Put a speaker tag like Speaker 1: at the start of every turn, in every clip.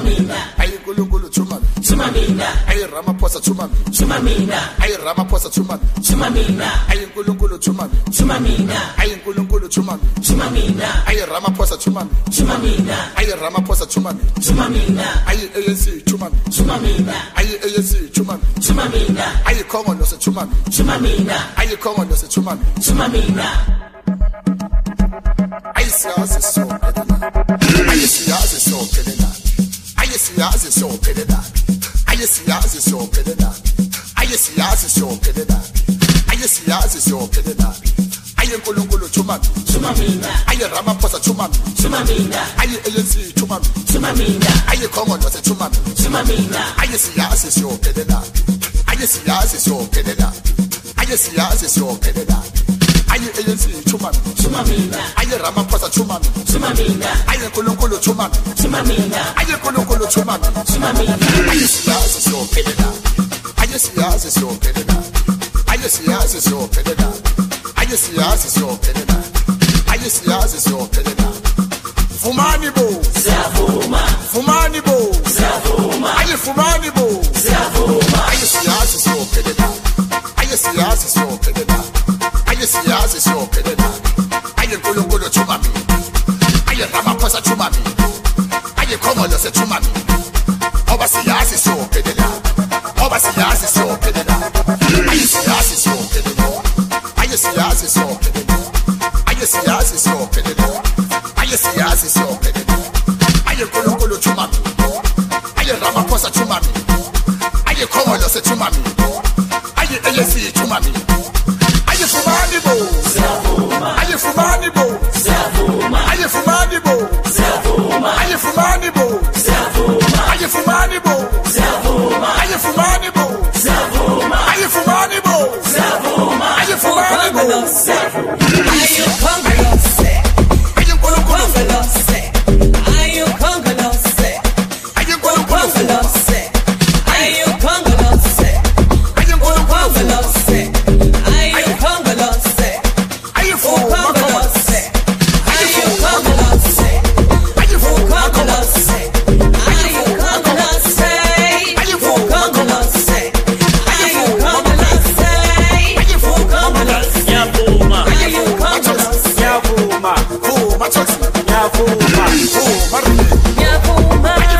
Speaker 1: Tuma mina. Ayi Gulugulu Tuma mina. Tuma. Ayi Ramaphosa Tuma mina. Tuma. Ayi Ramaphosa Tuma mina. Tuma. Ayi Gulugulu Tuma mina. Tuma. Ayi Gulugulu Tuma mina. Tuma. Ayi Ramaphosa Tuma mina. Tuma. Ayi Ramaphosa Tuma mina. Tuma. Ayi ANC Tuma mina. Tuma. Ayi ANC Tuma mina. Tuma mina. Ayi Khongolose Tuma mina. Tuma mina. Ayi Khongolose Tuma mina. Tuma mina. Ayi Siyasa as your pededaki. I see as is your pededaki. I see as is your pededaki. I see as is your pededaki. I am Kolongolo Chumami. Chumamina. I am Ramaphosa Chumami. Chumamina. I am ANC Chumami. Chumamina. I am Commonwealth Chumami. Chumamina. I see as is your pededaki. I see as is your pededaki. I see as is your pededaki aye anc chuma mina chuma mina aye ramaphosa chuma mina chuma mina aye nkulunkulu chuma mina chuma mina aye nkulunkulu chuma mina chuma mina aye siyazi siyophelela aye siyazi siyophelela aye siyazi siyophelela aye siyazi siyophelela aye siyazi siyophelela Fumani bo siyavuma Fumani bo siyavuma aye fumani bo sio pelele aye nkulunkulu chuma mimi aye ramaphosa chuma mimi aye khongolose chuma mimi ngoba siyazi sio pelele ngoba siyazi sio pelele aye siyazi sio pelele aye siyazi sio pelele aye siyazi sio pelele aye siyazi sio pelele aye nkulunkulu chuma mimi aye ramaphosa chuma mimi aye khongolose chuma mimi aye elesi chuma mimi ti máa dìbò.
Speaker 2: fumar.
Speaker 1: Fumar.
Speaker 3: Voy.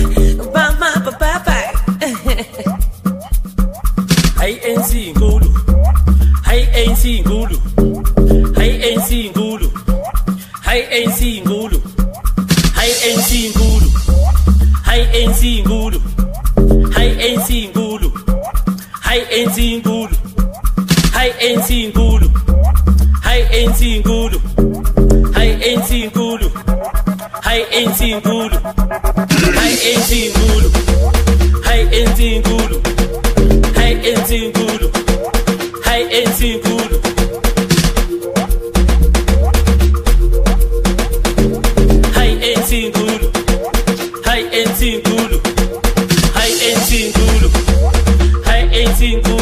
Speaker 4: hayi ANC inkulu, hayi ANC inkulu, hayi ANC inkulu, hayi ANC inkulu, hayi ANC inkulu, hayi ANC inkulu, hayi ANC inkulu, hayi ANC inkulu, hayi ANC inkulu, hayi ANC inkulu, hayi ANC inkulu. Hayi ANC inkulu. 18 Gulu. High 18 Gulu. High 18 Gulu.